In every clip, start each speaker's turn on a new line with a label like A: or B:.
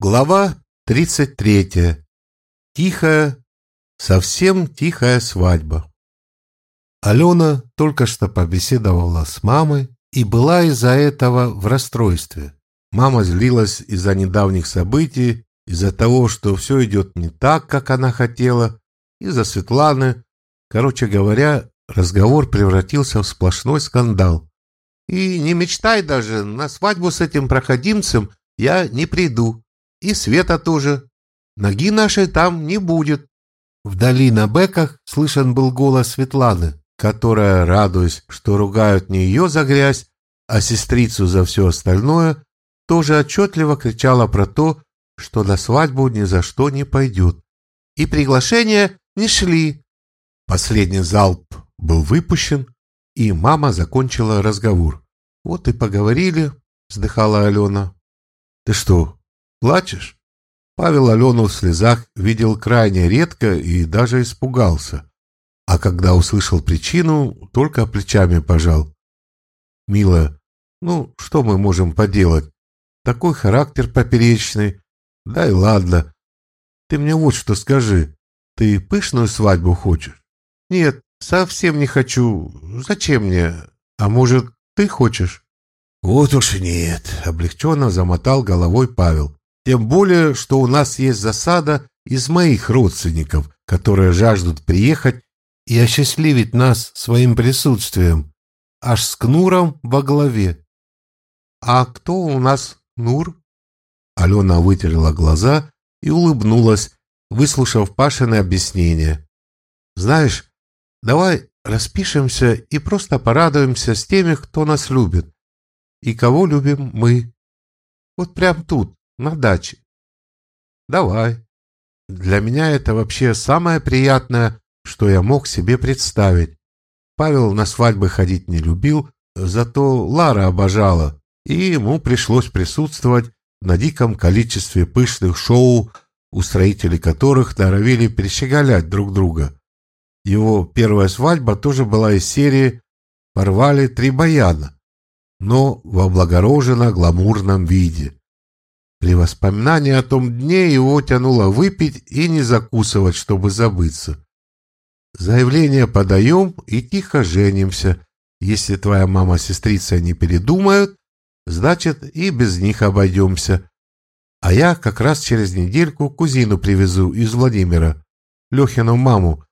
A: Глава 33. Тихая, совсем тихая свадьба. Алена только что побеседовала с мамой и была из-за этого в расстройстве. Мама злилась из-за недавних событий, из-за того, что все идет не так, как она хотела, из-за Светланы. Короче говоря, разговор превратился в сплошной скандал. «И не мечтай даже, на свадьбу с этим проходимцем я не приду», и Света тоже. Ноги нашей там не будет. Вдали на беках слышен был голос Светланы, которая, радуясь, что ругают не ее за грязь, а сестрицу за все остальное, тоже отчетливо кричала про то, что на свадьбу ни за что не пойдет. И приглашения не шли. Последний залп был выпущен, и мама закончила разговор. «Вот и поговорили», — вздыхала Алена. «Ты что, Плачешь?» Павел Алену в слезах видел крайне редко и даже испугался. А когда услышал причину, только плечами пожал. «Милая, ну, что мы можем поделать? Такой характер поперечный. Да и ладно. Ты мне вот что скажи. Ты пышную свадьбу хочешь?» «Нет, совсем не хочу. Зачем мне? А может, ты хочешь?» «Вот уж нет», — облегченно замотал головой Павел. Тем более, что у нас есть засада из моих родственников, которые жаждут приехать и осчастливить нас своим присутствием, аж с Кнуром во главе. «А кто у нас Нур?» Алена вытерла глаза и улыбнулась, выслушав Пашины объяснение. «Знаешь, давай распишемся и просто порадуемся с теми, кто нас любит. И кого любим мы. Вот прям тут, на даче. Давай. Для меня это вообще самое приятное, что я мог себе представить. Павел на свадьбы ходить не любил, зато Лара обожала, и ему пришлось присутствовать на диком количестве пышных шоу, устроители которых норовили перещеголять друг друга. Его первая свадьба тоже была из серии «Порвали три баяна», но в облагороженно-гламурном виде. При воспоминании о том дне его тянуло выпить и не закусывать, чтобы забыться. Заявление подаем и тихо женимся. Если твоя мама сестрица не передумают, значит и без них обойдемся. А я как раз через недельку кузину привезу из Владимира, Лехину маму.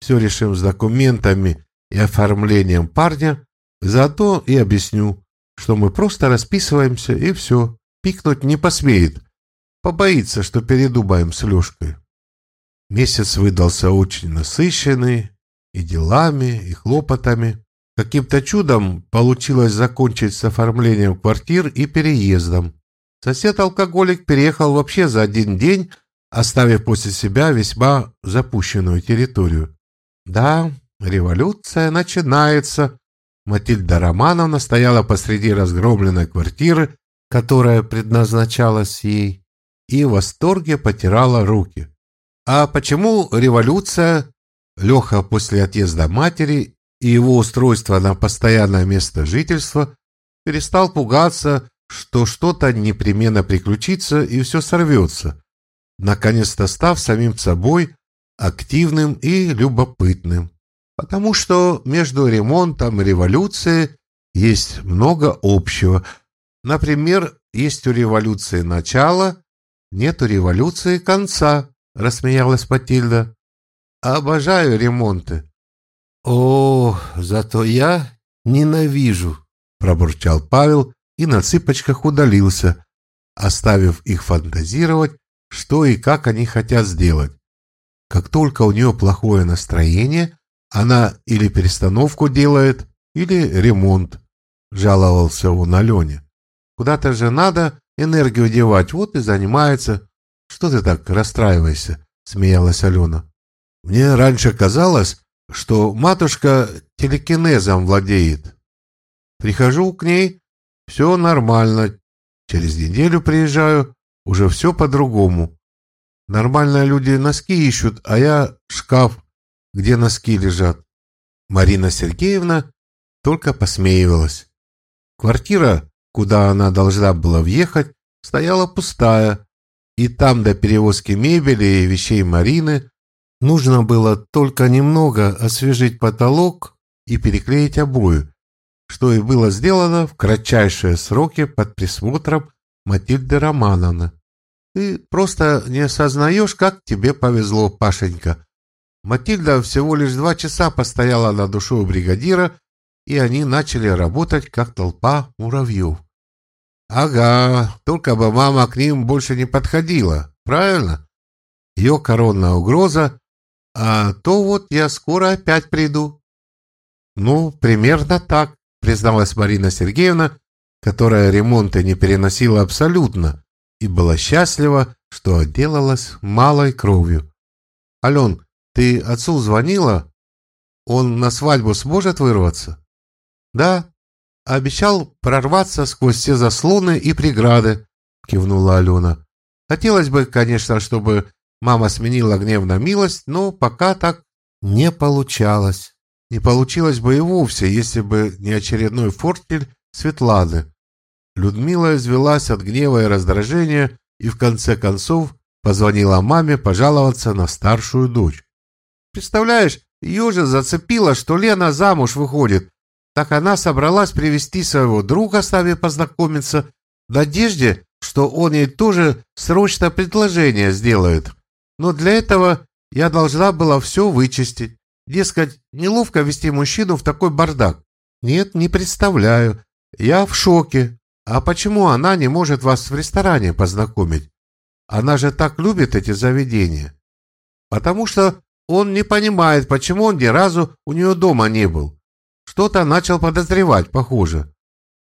A: Все решим с документами и оформлением парня, зато и объясню, что мы просто расписываемся и все пикнуть не посмеет. Побоится, что передумаем с Лешкой. Месяц выдался очень насыщенный и делами, и хлопотами. Каким-то чудом получилось закончить с оформлением квартир и переездом. Сосед-алкоголик переехал вообще за один день, оставив после себя весьма запущенную территорию. Да, революция начинается. Матильда Романовна стояла посреди разгромленной квартиры которая предназначалась ей, и в восторге потирала руки. А почему революция? Леха после отъезда матери и его устройства на постоянное место жительства перестал пугаться, что что-то непременно приключится и все сорвется, наконец-то став самим собой активным и любопытным. Потому что между ремонтом и революцией есть много общего – Например, есть у революции начало, нет у революции конца, рассмеялась Матильда. Обожаю ремонты. О, зато я ненавижу, пробурчал Павел и на цыпочках удалился, оставив их фантазировать, что и как они хотят сделать. Как только у нее плохое настроение, она или перестановку делает, или ремонт, жаловался он Алене. Куда-то же надо энергию девать, вот и занимается. Что ты так расстраиваешься? Смеялась Алена. Мне раньше казалось, что матушка телекинезом владеет. Прихожу к ней, все нормально. Через неделю приезжаю, уже все по-другому. Нормальные люди носки ищут, а я шкаф, где носки лежат. Марина Сергеевна только посмеивалась. Квартира куда она должна была въехать, стояла пустая, и там до перевозки мебели и вещей Марины нужно было только немного освежить потолок и переклеить обои, что и было сделано в кратчайшие сроки под присмотром Матильды Романовны. Ты просто не осознаешь, как тебе повезло, Пашенька. Матильда всего лишь два часа постояла на душе у бригадира, и они начали работать, как толпа муравьев. Ага, только бы мама к ним больше не подходила, правильно? Ее коронная угроза, а то вот я скоро опять приду. Ну, примерно так призналась Марина Сергеевна, которая ремонты не переносила абсолютно и была счастлива, что отделалась малой кровью. «Ален, ты отцу звонила? Он на свадьбу сможет вырваться?» «Да, обещал прорваться сквозь все заслоны и преграды», — кивнула Алена. «Хотелось бы, конечно, чтобы мама сменила гнев на милость, но пока так не получалось». Не получилось бы и вовсе, если бы не очередной фортель Светланы. Людмила извелась от гнева и раздражения и в конце концов позвонила маме пожаловаться на старшую дочь. Представляешь, ее же зацепило, что Лена замуж выходит. Так она собралась привести своего друга с нами познакомиться в надежде, что он ей тоже срочно предложение сделает. Но для этого я должна была все вычистить. Дескать, неловко вести мужчину в такой бардак. Нет, не представляю. Я в шоке. А почему она не может вас в ресторане познакомить? Она же так любит эти заведения. Потому что он не понимает, почему он ни разу у нее дома не был. Что-то начал подозревать, похоже.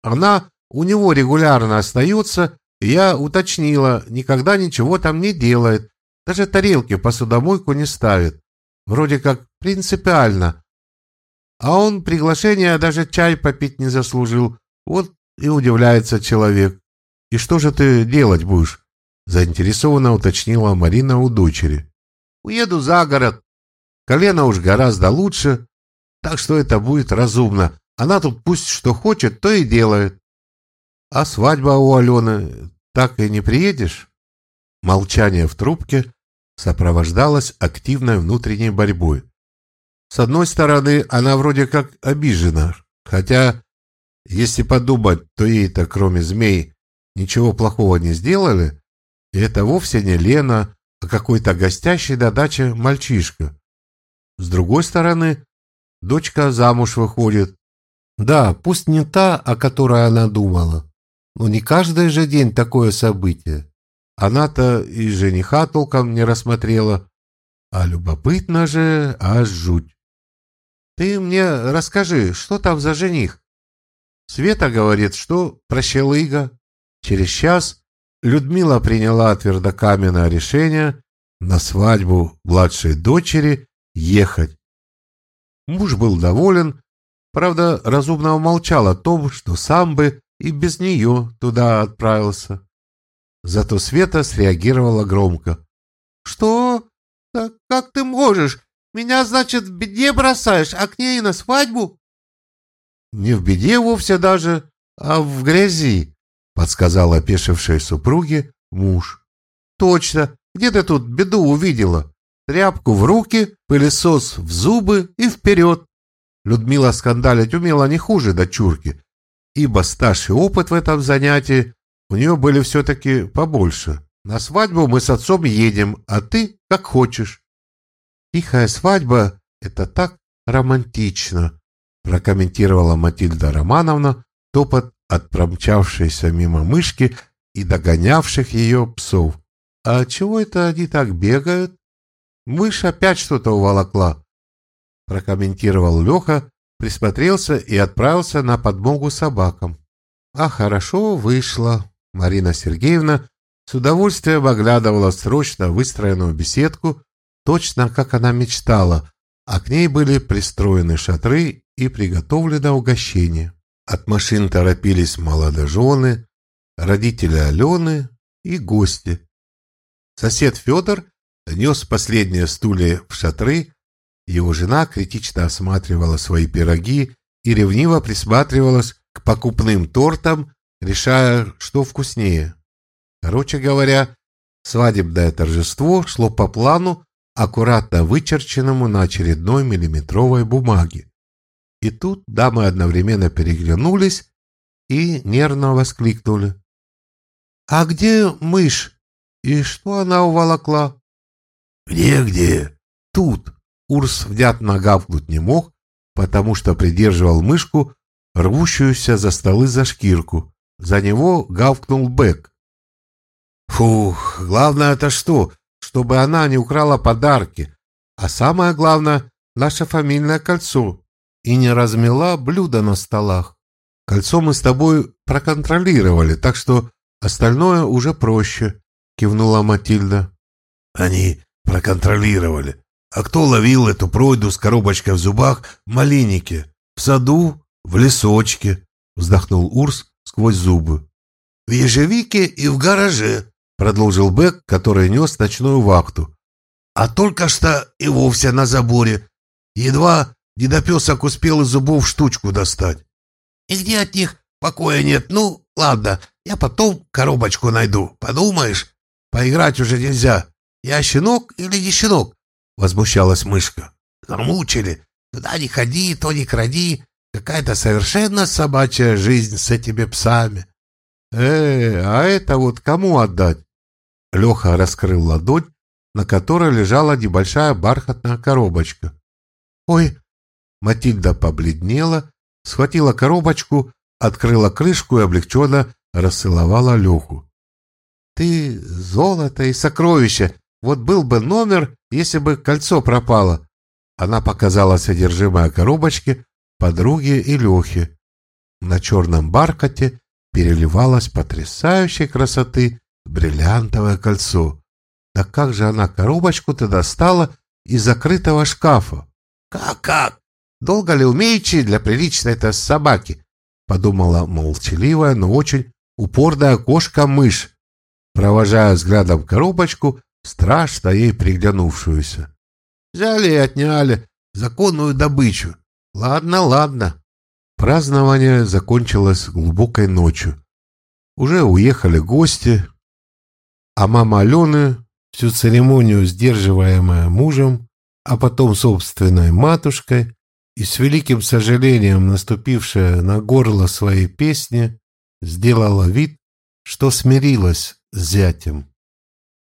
A: Она у него регулярно остается, и я уточнила, никогда ничего там не делает, даже тарелки в посудомойку не ставит. Вроде как принципиально. А он приглашения даже чай попить не заслужил. Вот и удивляется человек. И что же ты делать будешь? Заинтересованно уточнила Марина у дочери. Уеду за город. Колено уж гораздо лучше, так что это будет разумно. Она тут пусть что хочет, то и делает. А свадьба у Алены так и не приедешь? Молчание в трубке сопровождалась активной внутренней борьбой. С одной стороны, она вроде как обижена, хотя, если подумать, то ей-то, кроме змей, ничего плохого не сделали, и это вовсе не Лена, а какой-то гостящий на даче мальчишка. С другой стороны, дочка замуж выходит. Да, пусть не та, о которой она думала, но не каждый же день такое событие. Она-то и жениха толком не рассмотрела. А любопытно же, аж жуть. Ты мне расскажи, что там за жених? Света говорит, что прощелыга. Через час Людмила приняла твердокаменное решение на свадьбу младшей дочери ехать. Муж был доволен, правда, разумно умолчал о том, что сам бы и без нее туда отправился. Зато Света среагировала громко. «Что? Так как ты можешь? Меня, значит, в беде бросаешь, а к ней на свадьбу?» «Не в беде вовсе даже, а в грязи», — подсказал опешившей супруге муж. «Точно. Где ты тут беду увидела? Тряпку в руки, пылесос в зубы и вперед!» Людмила скандалить умела не хуже дочурки, ибо стаж и опыт в этом занятии у нее были все-таки побольше. На свадьбу мы с отцом едем, а ты как хочешь. Тихая свадьба — это так романтично, прокомментировала Матильда Романовна топот от промчавшейся мимо мышки и догонявших ее псов. А чего это они так бегают? Мышь опять что-то уволокла. Прокомментировал Леха, присмотрелся и отправился на подмогу собакам. А хорошо вышло. Марина Сергеевна с удовольствием оглядывала срочно выстроенную беседку, точно как она мечтала, а к ней были пристроены шатры и приготовлено угощение. От машин торопились молодожены, родители Алены и гости. Сосед Федор нес последние стулья в шатры, его жена критично осматривала свои пироги и ревниво присматривалась к покупным тортам решая, что вкуснее. Короче говоря, Свадебное торжество шло по плану, аккуратно вычерченному на очередной миллиметровой бумаге. И тут дамы одновременно переглянулись и нервно воскликнули. «А где мышь? И что она уволокла?»
B: «Где-где? Тут!»
A: Урс внятно гавкнуть не мог, потому что придерживал мышку, рвущуюся за столы за шкирку. За него гавкнул Бэк. «Фух, главное это что? Чтобы она не украла подарки. А самое главное — наше фамильное кольцо. И не размела блюда на столах. Кольцо мы с тобой проконтролировали, так что остальное уже проще», — кивнула Матильда.
B: «Они проконтролировали. А кто ловил эту пройду с коробочкой в зубах в малинике? В саду? В лесочке?» — вздохнул Урс сквозь зубы.
C: «В ежевике и в гараже», —
A: продолжил Бек, который нес ночную вахту.
C: «А только что и вовсе на заборе. Едва дедопесок успел из зубов штучку достать. И где от них покоя нет? Ну, ладно, я потом коробочку найду. Подумаешь, поиграть уже нельзя. Я щенок или не щенок?» — возмущалась мышка. «Замучили. Туда не ходи, то не кради. Какая-то совершенно собачья жизнь с этими псами».
A: «Э, а это вот кому отдать?» Леха раскрыл ладонь, на которой лежала небольшая бархатная коробочка. «Ой!» Матильда побледнела, схватила коробочку, открыла крышку и облегченно расцеловала Леху. «Ты золото и сокровища! Вот был бы номер, если бы кольцо пропало!» Она показала содержимое коробочки подруге и Лехе. На черном бархате переливалось потрясающей красоты бриллиантовое кольцо. Да как же она коробочку-то достала из закрытого шкафа?
C: Как-как? Долго ли умеючи для приличной-то собаки? Подумала молчаливая, но очень упорная кошка-мышь, провожая взглядом коробочку, страшно ей приглянувшуюся. Взяли и отняли законную добычу. Ладно, ладно.
A: Празднование закончилось глубокой ночью. Уже уехали гости, а мама Алены, всю церемонию сдерживаемая мужем, а потом собственной матушкой, и с великим сожалением наступившая на горло своей песни, сделала вид, что смирилась с зятем.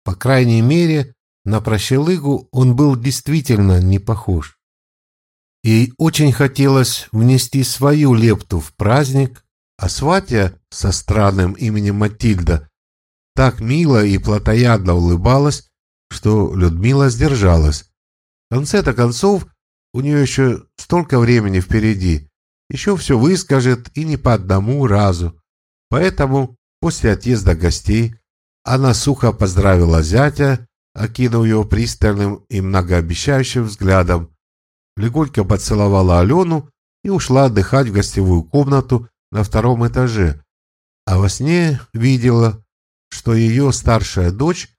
A: По крайней мере, на прощелыгу он был действительно не похож. Ей очень хотелось внести свою лепту в праздник, а сватья со странным именем Матильда так мило и плотоядно улыбалась, что Людмила сдержалась. В конце-то концов, у нее еще столько времени впереди. Еще все выскажет и не по одному разу. Поэтому после отъезда гостей она сухо поздравила зятя, окинув его пристальным и многообещающим взглядом, легонько поцеловала Алену и ушла отдыхать в гостевую комнату на втором этаже. А во сне видела, что ее старшая дочь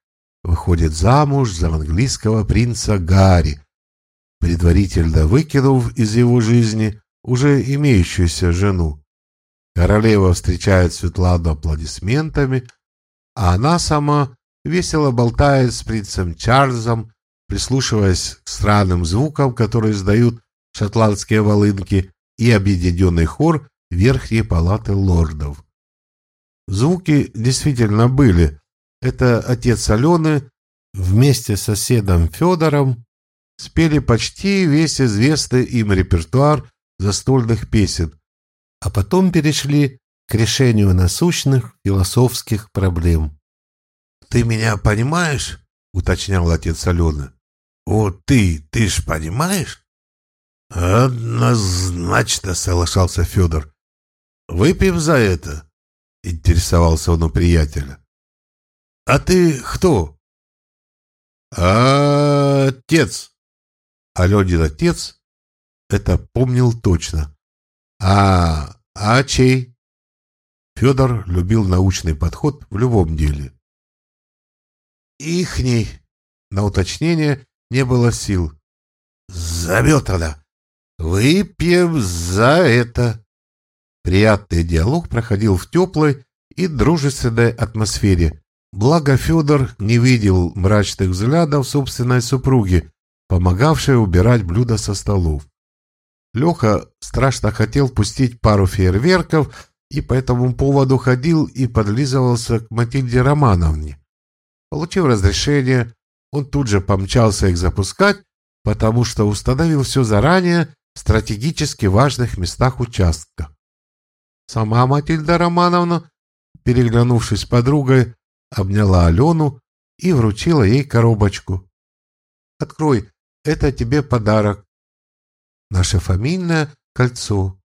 A: выходит замуж за английского принца Гарри, предварительно выкинув из его жизни уже имеющуюся жену. Королева встречает Светлану аплодисментами, а она сама весело болтает с принцем Чарльзом, прислушиваясь к странным звукам, которые издают шотландские волынки и объединенный хор Верхней палаты лордов. Звуки действительно были. Это отец Алены вместе с соседом Федором спели почти весь известный им репертуар застольных песен, а потом перешли к решению насущных философских проблем.
C: «Ты меня понимаешь?» — уточнял отец Алены. «Вот ты, ты ж понимаешь?» «Однозначно», — соглашался Федор. «Выпьем за это?» интересовался он у приятеля. «А ты кто?» «А, отец!» Аленин отец это помнил точно. «А, а чей?» Федор любил научный подход в любом деле. «Ихний!» На уточнение не было сил. «Зовет она! Выпьем за это!» Приятный диалог проходил в теплой и дружественной атмосфере.
A: Благо Федор не видел мрачных взглядов собственной супруги, помогавшей убирать блюда со столов. Леха страшно хотел пустить пару фейерверков и по этому поводу ходил и подлизывался к Матильде Романовне. Получив разрешение, он тут же помчался их запускать, потому что установил все заранее в стратегически важных местах участка. Сама Матильда Романовна, переглянувшись с подругой, обняла Алену и вручила ей коробочку. «Открой, это тебе подарок. Наше фамильное кольцо».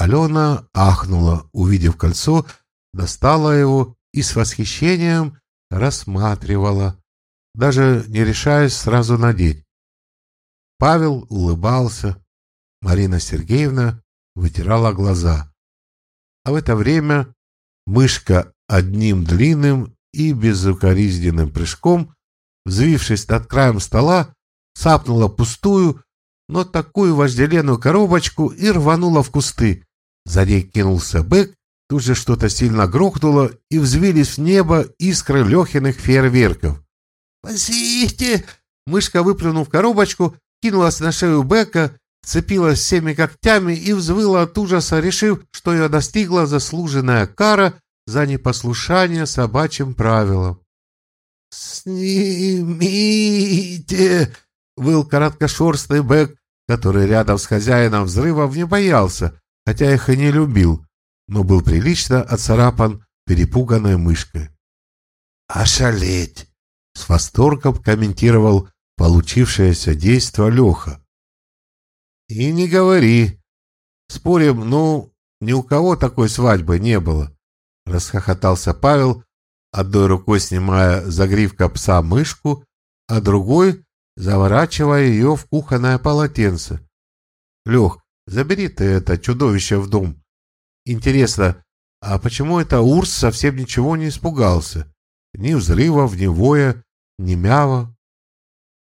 A: Алена ахнула, увидев кольцо, достала его и с восхищением рассматривала, даже не решаясь сразу надеть. Павел улыбался, Марина Сергеевна вытирала глаза. А в это время мышка одним длинным и безукоризненным прыжком, взвившись над краем стола, цапнула пустую, но такую вожделенную коробочку и рванула в кусты. За ней кинулся бык, тут же что-то сильно грохнуло, и взвились в небо искры Лехиных фейерверков. «Спасите!» Мышка, выплюнув коробочку, кинулась на шею Бека, цепилась всеми когтями и взвыла от ужаса, решив, что ее достигла заслуженная кара за непослушание собачьим правилам. «Снимите!» — выл короткошерстный Бэк, который рядом с хозяином взрывов не боялся, хотя их и не любил, но был прилично оцарапан перепуганной мышкой. «Ошалеть!» — с восторгом комментировал получившееся действо Леха. «И не говори. Спорим, ну, ни у кого такой свадьбы не было», — расхохотался Павел, одной рукой снимая загривка пса мышку, а другой заворачивая ее в кухонное полотенце. «Лех, забери ты это чудовище в дом. Интересно, а почему это Урс совсем ничего не испугался? Ни взрывов, ни воя, ни мява?»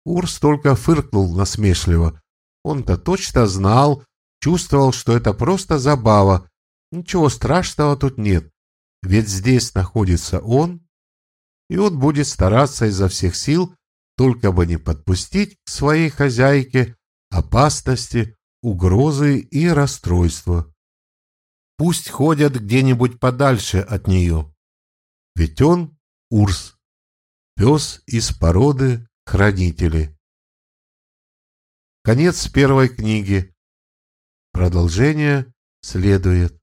A: Урс только фыркнул насмешливо. Он-то точно знал, чувствовал, что это просто забава. Ничего страшного тут нет. Ведь здесь находится он, и он будет стараться изо всех сил, только бы не подпустить к своей хозяйке опасности, угрозы и расстройства. Пусть ходят где-нибудь подальше от нее. Ведь он — Урс, пес из породы Хранители. Конец первой книги. Продолжение следует.